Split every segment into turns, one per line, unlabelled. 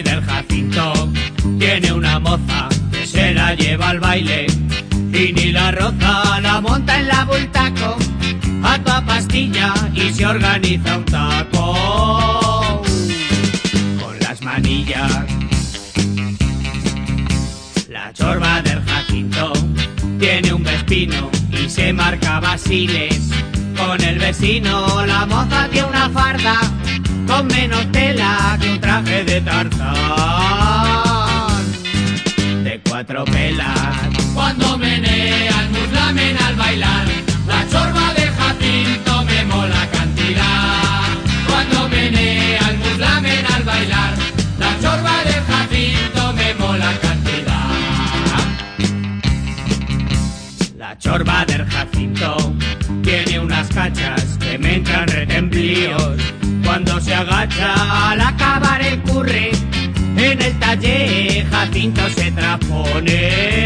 del Jacinto tiene una moza que se la lleva al baile y ni la roza la monta en la bultaco a toda pastilla y se organiza un taco con las manillas. La chorba del Jacinto tiene un vespino y se marca basiles con el vecino. La moza tiene una farda con menos tela que un traje de tarzán de cuatro pelas.
Cuando menea el muslamen al bailar, la chorba de Jacinto me mola cantidad. Cuando menea el muslamen al bailar, la chorba de Jacinto me mola cantidad.
La chorba del Jacinto agacha al acabar el curre, en el taller Jacinto se trapone.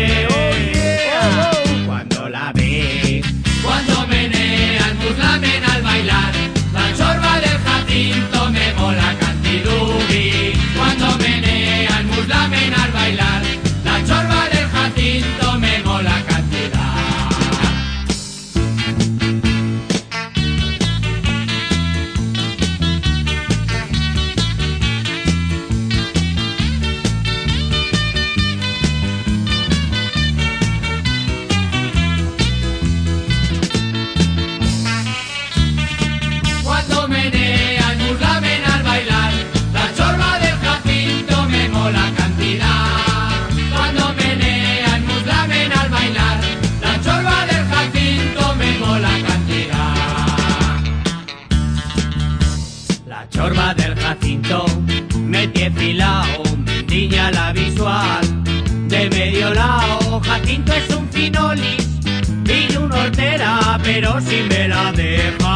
Chorba del Jacinto me
tiene filao, me endiña la visual. De medio lado, Jacinto es un finolis y un hortera, pero si me la deja,